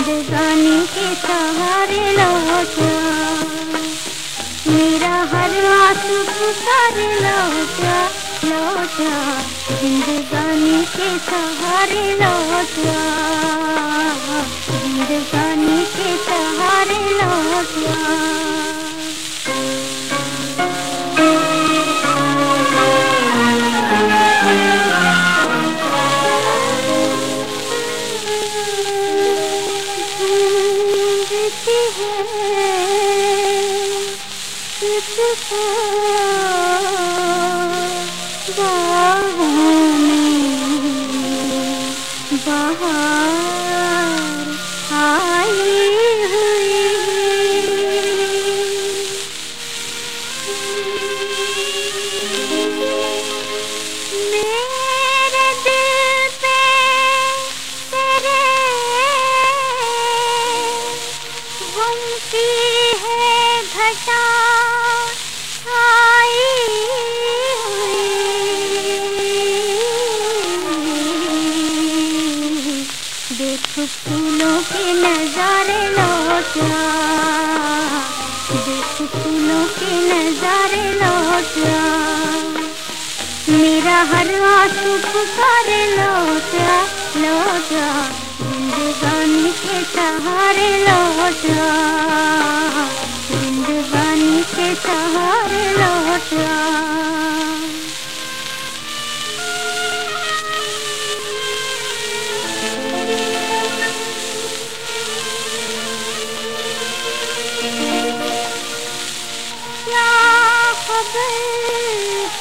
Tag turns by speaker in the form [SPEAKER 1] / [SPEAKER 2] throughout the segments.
[SPEAKER 1] जिंदगानी के सहारे लौटा। मेरा हर आँसू पुकारे लौटा लौटा। जिंदगानी के सहारे लौटा। जिंदगानी के सहारे लौटा। कहती है तुझको बाहों फूलों के नजारे देख के नजारे मेरा लौटा लौटा जिंदगानी के सहारे लौटा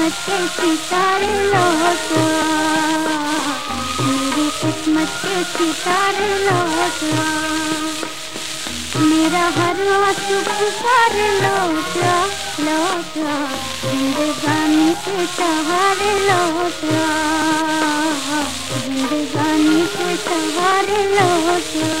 [SPEAKER 1] किस्मत के सितारे मेरी किस्मत के सितारे मेरा हर आँसू पुकार लौटा लौटा जिंदगानी के सहारे लौटा जिंदगानी के सहारे लौटा